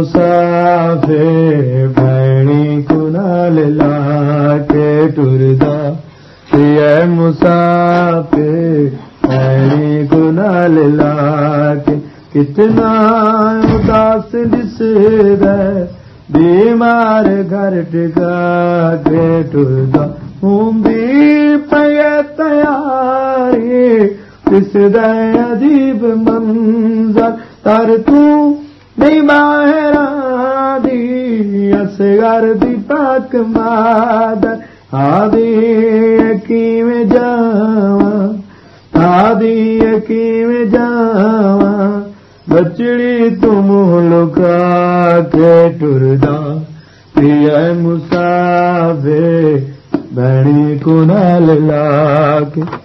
مسافي ڀيڻي ڪنال لاڪي ٽردا پريه مسافي ڀيڻي ڪنال ڏسدا بيمار گهر ٽردا پي تياري ڏسدا عجيب منظر. تون आदि कीअं जावा बचड़ी तुम लुका के टुरदा प्रिय मुसाफ़े भणी कुनाल लाके